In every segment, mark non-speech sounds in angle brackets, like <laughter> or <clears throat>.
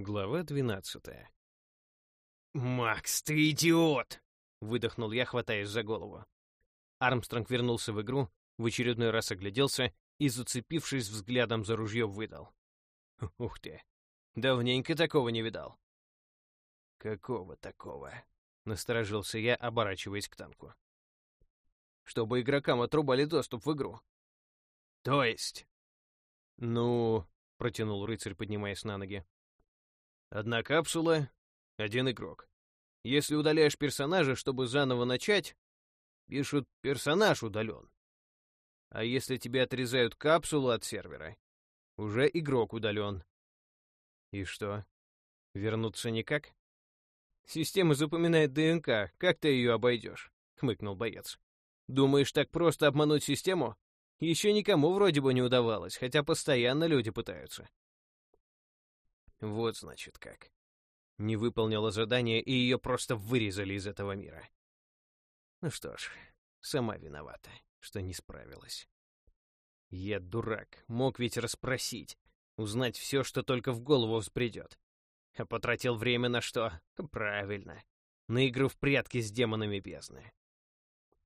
Глава двенадцатая. «Макс, ты идиот!» — выдохнул я, хватаясь за голову. Армстронг вернулся в игру, в очередной раз огляделся и, зацепившись взглядом за ружье, выдал. «Ух ты! Давненько такого не видал». «Какого такого?» — насторожился я, оборачиваясь к танку. «Чтобы игрокам отрубали доступ в игру». «То есть?» «Ну...» — протянул рыцарь, поднимаясь на ноги. «Одна капсула, один игрок. Если удаляешь персонажа, чтобы заново начать, пишут «персонаж удален». А если тебе отрезают капсулу от сервера, уже игрок удален. И что, вернуться никак? Система запоминает ДНК, как ты ее обойдешь? Хмыкнул боец. Думаешь, так просто обмануть систему? Еще никому вроде бы не удавалось, хотя постоянно люди пытаются. Вот значит как. Не выполнила задание, и ее просто вырезали из этого мира. Ну что ж, сама виновата, что не справилась. Я дурак, мог ведь расспросить, узнать все, что только в голову взбредет. А потратил время на что? Правильно, на игру в прятки с демонами бездны.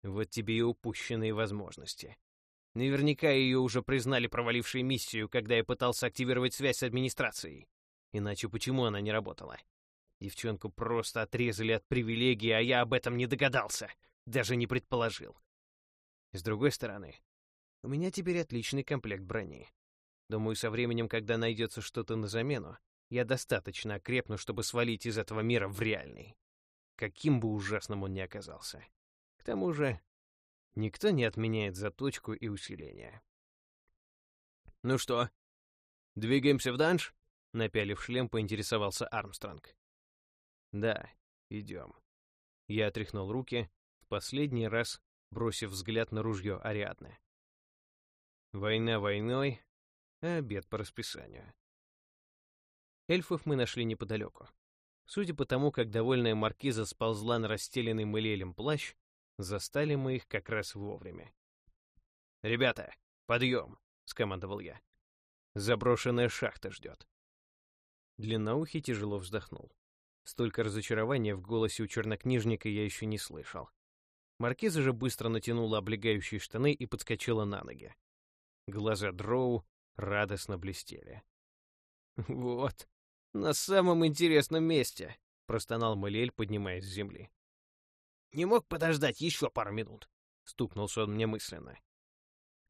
Вот тебе и упущенные возможности. Наверняка ее уже признали провалившей миссию, когда я пытался активировать связь с администрацией. Иначе почему она не работала? Девчонку просто отрезали от привилегий, а я об этом не догадался, даже не предположил. С другой стороны, у меня теперь отличный комплект брони. Думаю, со временем, когда найдется что-то на замену, я достаточно окрепну, чтобы свалить из этого мира в реальный. Каким бы ужасным он ни оказался. К тому же, никто не отменяет заточку и усиление. «Ну что, двигаемся в данж?» Напялив шлем, поинтересовался Армстронг. «Да, идем». Я отряхнул руки, в последний раз бросив взгляд на ружье Ариадны. Война войной, а обед по расписанию. Эльфов мы нашли неподалеку. Судя по тому, как довольная маркиза сползла на расстеленный мылелем плащ, застали мы их как раз вовремя. «Ребята, подъем!» — скомандовал я. «Заброшенная шахта ждет». Длинноухий тяжело вздохнул. Столько разочарования в голосе у чернокнижника я еще не слышал. Маркиза же быстро натянула облегающие штаны и подскочила на ноги. Глаза Дроу радостно блестели. «Вот, на самом интересном месте!» — простонал Малель, поднимаясь с земли. «Не мог подождать еще пару минут?» — стукнулся он мне мысленно.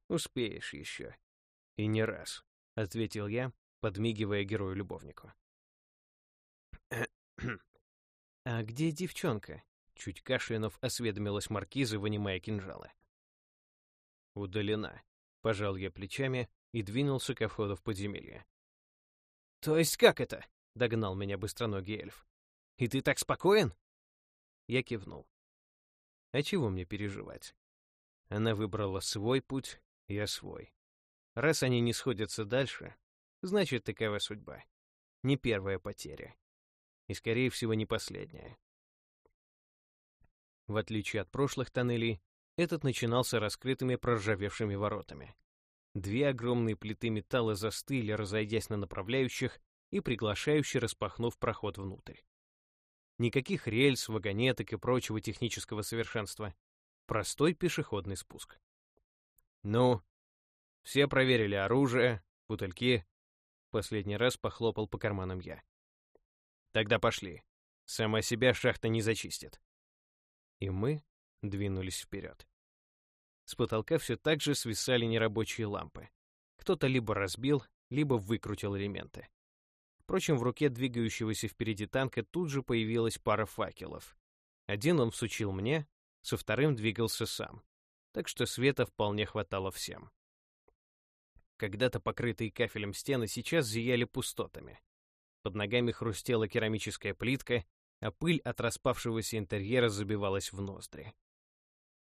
«Успеешь еще. И не раз», — ответил я, подмигивая герою-любовнику. <clears throat> «А где девчонка?» — чуть кашлянув осведомилась маркиза, вынимая кинжалы. «Удалена», — пожал я плечами и двинулся ко входу в подземелье. «То есть как это?» — догнал меня быстроногий эльф. «И ты так спокоен?» Я кивнул. «А чего мне переживать?» Она выбрала свой путь, я свой. Раз они не сходятся дальше, значит, такова судьба. Не первая потеря и, скорее всего, не последняя. В отличие от прошлых тоннелей, этот начинался раскрытыми проржавевшими воротами. Две огромные плиты металла застыли, разойдясь на направляющих и приглашающе распахнув проход внутрь. Никаких рельс, вагонеток и прочего технического совершенства. Простой пешеходный спуск. «Ну, все проверили оружие, бутыльки». Последний раз похлопал по карманам я. Тогда пошли. Сама себя шахта не зачистит. И мы двинулись вперед. С потолка все так же свисали нерабочие лампы. Кто-то либо разбил, либо выкрутил элементы. Впрочем, в руке двигающегося впереди танка тут же появилась пара факелов. Один он всучил мне, со вторым двигался сам. Так что света вполне хватало всем. Когда-то покрытые кафелем стены сейчас зияли пустотами. Под ногами хрустела керамическая плитка, а пыль от распавшегося интерьера забивалась в ноздри.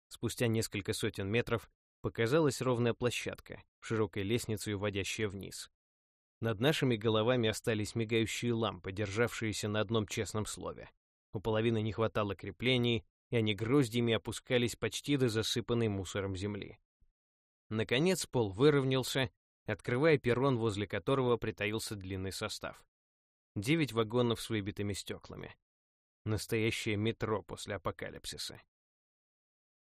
Спустя несколько сотен метров показалась ровная площадка, широкой лестницей уводящая вниз. Над нашими головами остались мигающие лампы, державшиеся на одном честном слове. У половины не хватало креплений, и они гроздьями опускались почти до засыпанной мусором земли. Наконец пол выровнялся, открывая перрон, возле которого притаился длинный состав. девять вагонов с выбитыми стеклами. Настоящее метро после апокалипсиса.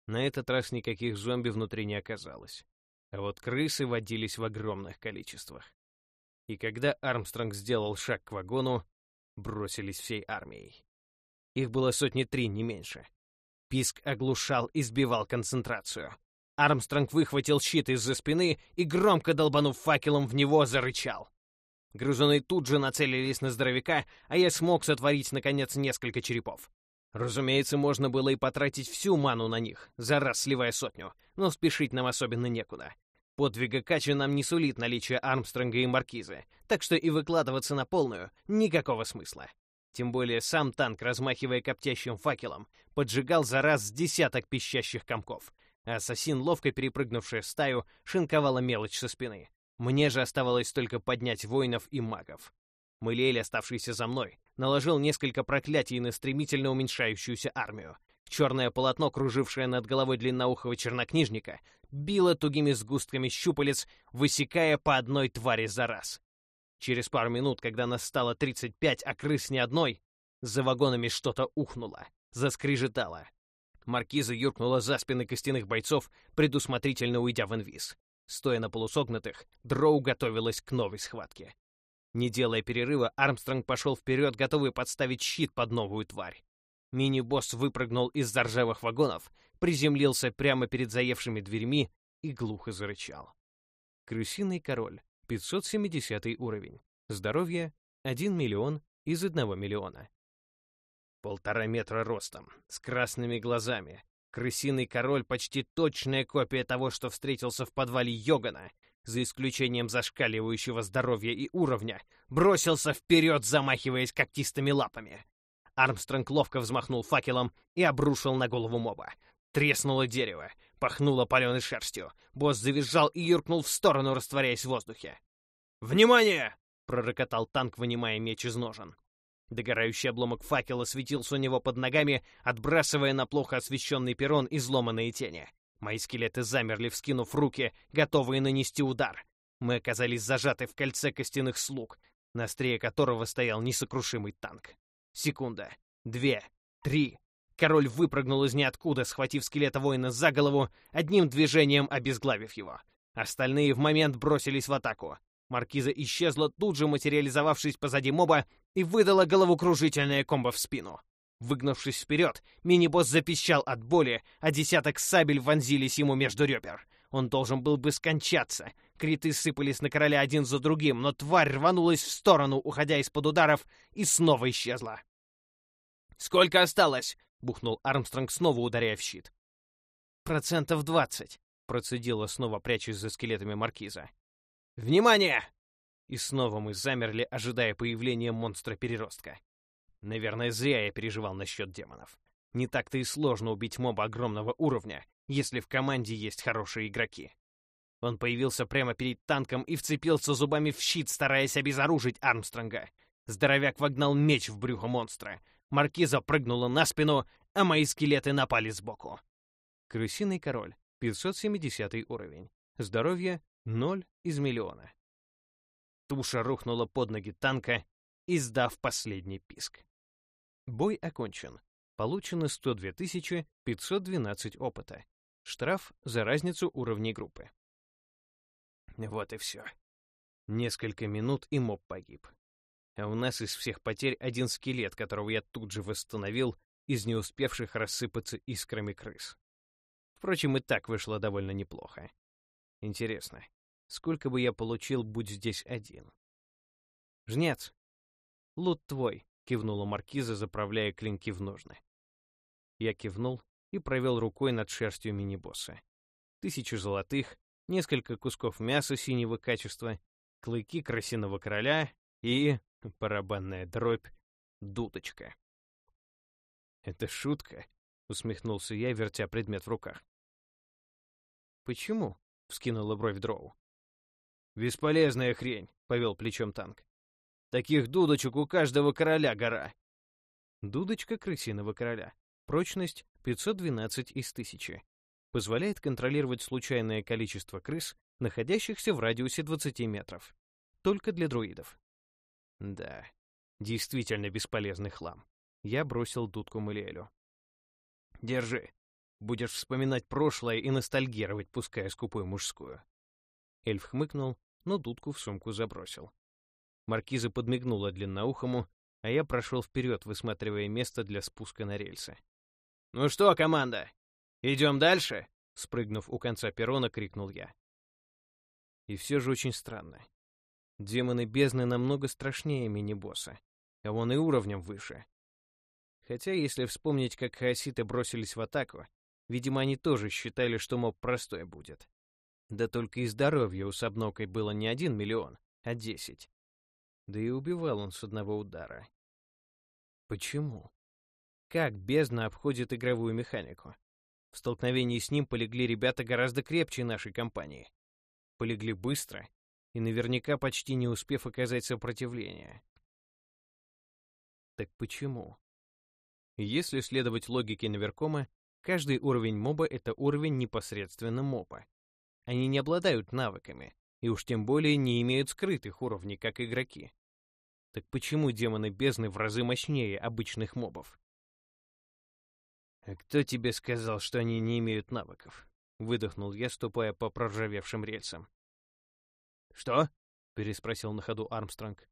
На этот раз никаких зомби внутри не оказалось. А вот крысы водились в огромных количествах. И когда Армстронг сделал шаг к вагону, бросились всей армией. Их было сотни три, не меньше. Писк оглушал и сбивал концентрацию. Армстронг выхватил щит из-за спины и, громко долбанув факелом в него, зарычал. Грызуны тут же нацелились на здоровяка, а я смог сотворить, наконец, несколько черепов. Разумеется, можно было и потратить всю ману на них, за раз сливая сотню, но спешить нам особенно некуда. Подвига Кача нам не сулит наличие Армстронга и Маркизы, так что и выкладываться на полную никакого смысла. Тем более сам танк, размахивая коптящим факелом, поджигал за раз десяток пищащих комков, ассасин, ловко перепрыгнувший в стаю, шинковала мелочь со спины. Мне же оставалось только поднять воинов и магов. Мылель, оставшийся за мной, наложил несколько проклятий на стремительно уменьшающуюся армию, Черное полотно, кружившее над головой длинноухого чернокнижника, било тугими сгустками щупалец, высекая по одной твари за раз. Через пару минут, когда нас стало 35, а крыс ни одной, за вагонами что-то ухнуло, заскрежетало. Маркиза юркнула за спины костяных бойцов, предусмотрительно уйдя в инвиз. Стоя на полусогнутых, Дроу готовилась к новой схватке. Не делая перерыва, Армстронг пошел вперед, готовый подставить щит под новую тварь. Мини-босс выпрыгнул из заржавых вагонов, приземлился прямо перед заевшими дверьми и глухо зарычал. Крысиный король, 570 уровень. Здоровье — 1 миллион из 1 миллиона. Полтора метра ростом, с красными глазами. Крысиный король — почти точная копия того, что встретился в подвале Йогана, за исключением зашкаливающего здоровья и уровня, бросился вперед, замахиваясь когтистыми лапами. Армстронг ловко взмахнул факелом и обрушил на голову моба. Треснуло дерево, пахнуло паленой шерстью. Босс завизжал и юркнул в сторону, растворяясь в воздухе. «Внимание!» — пророкотал танк, вынимая меч из ножен. Догорающий обломок факела светился у него под ногами, отбрасывая на плохо освещенный перрон изломанные тени. Мои скелеты замерли, вскинув руки, готовые нанести удар. Мы оказались зажаты в кольце костяных слуг, на острие которого стоял несокрушимый танк. Секунда. Две. Три. Король выпрыгнул из ниоткуда, схватив скелета воина за голову, одним движением обезглавив его. Остальные в момент бросились в атаку. Маркиза исчезла, тут же материализовавшись позади моба, и выдала головокружительное комбо в спину. Выгнувшись вперед, мини-босс запищал от боли, а десяток сабель вонзились ему между ребер. Он должен был бы скончаться. Криты сыпались на короля один за другим, но тварь рванулась в сторону, уходя из-под ударов, и снова исчезла. «Сколько осталось?» — бухнул Армстронг, снова ударяя в щит. «Процентов двадцать», — процедила, снова прячась за скелетами маркиза. «Внимание!» И снова мы замерли, ожидая появления монстра-переростка. Наверное, зря я переживал насчет демонов. Не так-то и сложно убить моба огромного уровня, если в команде есть хорошие игроки. Он появился прямо перед танком и вцепился зубами в щит, стараясь обезоружить Армстронга. Здоровяк вогнал меч в брюхо монстра. Маркиза прыгнула на спину, а мои скелеты напали сбоку. Крысиный король, 570 уровень. Здоровье — 0 из миллиона. Туша рухнула под ноги танка, издав последний писк. Бой окончен. Получено 102 512 опыта. Штраф за разницу уровней группы. Вот и все. Несколько минут, и моб погиб. А у нас из всех потерь один скелет, которого я тут же восстановил из не успевших рассыпаться искрами крыс. Впрочем, и так вышло довольно неплохо. Интересно, сколько бы я получил, будь здесь один? «Жнец, лут твой», — кивнула маркиза, заправляя клинки в ножны. Я кивнул и провел рукой над шерстью мини-босса. Тысячу золотых, несколько кусков мяса синего качества, клыки красиного короля и барабанная дробь дудочка. «Это шутка?» — усмехнулся я, вертя предмет в руках. «Почему?» — вскинула бровь Дроу. «Бесполезная хрень», — повел плечом танк. «Таких дудочек у каждого короля гора». Дудочка крысиного короля. Прочность 512 из 1000. Позволяет контролировать случайное количество крыс, находящихся в радиусе 20 метров. Только для друидов. Да, Действительно бесполезный хлам. Я бросил дудку Малиэлю. «Держи. Будешь вспоминать прошлое и ностальгировать, пуская скупую мужскую». Эльф хмыкнул, но дудку в сумку забросил. Маркиза подмигнула длинноухому, а я прошел вперед, высматривая место для спуска на рельсы. «Ну что, команда, идем дальше?» Спрыгнув у конца перрона, крикнул я. И все же очень странно. Демоны бездны намного страшнее мини-босса, а он и уровнем выше. Хотя, если вспомнить, как хаоситы бросились в атаку, видимо, они тоже считали, что моб простой будет. Да только и здоровья у Сабнокой было не один миллион, а десять. Да и убивал он с одного удара. Почему? Как бездна обходит игровую механику? В столкновении с ним полегли ребята гораздо крепче нашей компании. Полегли быстро и наверняка почти не успев оказать сопротивление. Так почему? Если следовать логике Наверкома, каждый уровень моба — это уровень непосредственно моба. Они не обладают навыками, и уж тем более не имеют скрытых уровней, как игроки. Так почему демоны бездны в разы мощнее обычных мобов? «А кто тебе сказал, что они не имеют навыков?» — выдохнул я, ступая по проржавевшим рельсам. «Что?» — переспросил на ходу Армстронг.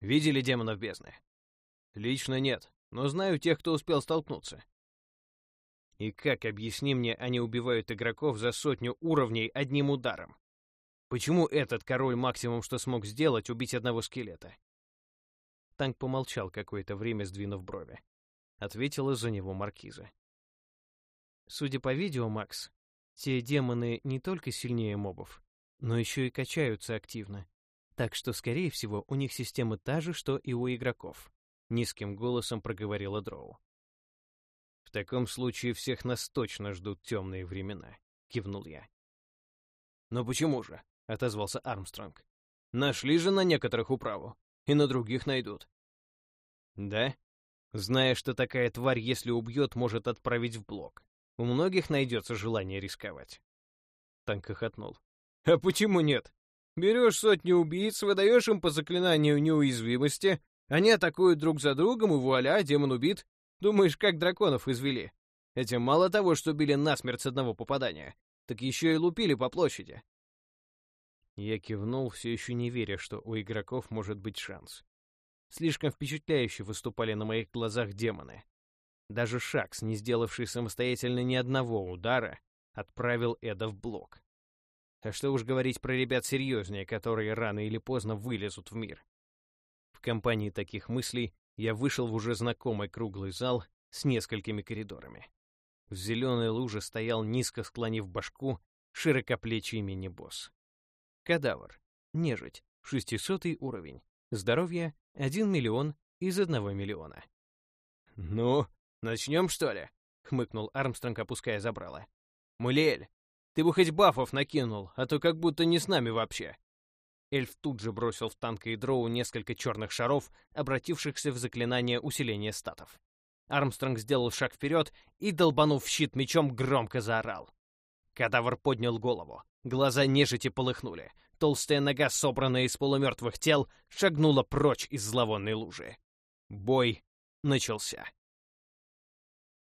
«Видели демонов бездны?» «Лично нет, но знаю тех, кто успел столкнуться». «И как, объясни мне, они убивают игроков за сотню уровней одним ударом? Почему этот король максимум, что смог сделать, убить одного скелета?» Танк помолчал какое-то время, сдвинув брови. Ответила за него маркиза. Судя по видео, Макс, те демоны не только сильнее мобов, но еще и качаются активно. Так что, скорее всего, у них система та же, что и у игроков. Низким голосом проговорила Дроу. «В таком случае всех нас точно ждут темные времена», — кивнул я. «Но почему же?» — отозвался Армстронг. «Нашли же на некоторых управу, и на других найдут». «Да?» Зная, что такая тварь, если убьет, может отправить в блок. У многих найдется желание рисковать. Танк хохотнул. А почему нет? Берешь сотню убийц, выдаешь им по заклинанию неуязвимости, они атакуют друг за другом, и вуаля, демон убит. Думаешь, как драконов извели? Этим мало того, что били насмерть с одного попадания, так еще и лупили по площади. Я кивнул, все еще не веря, что у игроков может быть шанс. Слишком впечатляюще выступали на моих глазах демоны. Даже Шакс, не сделавший самостоятельно ни одного удара, отправил Эда в блок. А что уж говорить про ребят серьезнее, которые рано или поздно вылезут в мир. В компании таких мыслей я вышел в уже знакомый круглый зал с несколькими коридорами. В зеленой луже стоял, низко склонив башку, широкоплечий мини-босс. Кадавр. Нежить. Шестисотый уровень. Здоровье — 1 миллион из 1 миллиона. «Ну, начнем, что ли?» — хмыкнул Армстронг, опуская забрало. «Мулиэль, ты бы хоть бафов накинул, а то как будто не с нами вообще». Эльф тут же бросил в танка и дроу несколько черных шаров, обратившихся в заклинание усиления статов. Армстронг сделал шаг вперед и, долбанув щит мечом, громко заорал. Кадавр поднял голову. Глаза нежити полыхнули. Толстая нога, собранная из полумертвых тел, шагнула прочь из зловонной лужи. Бой начался.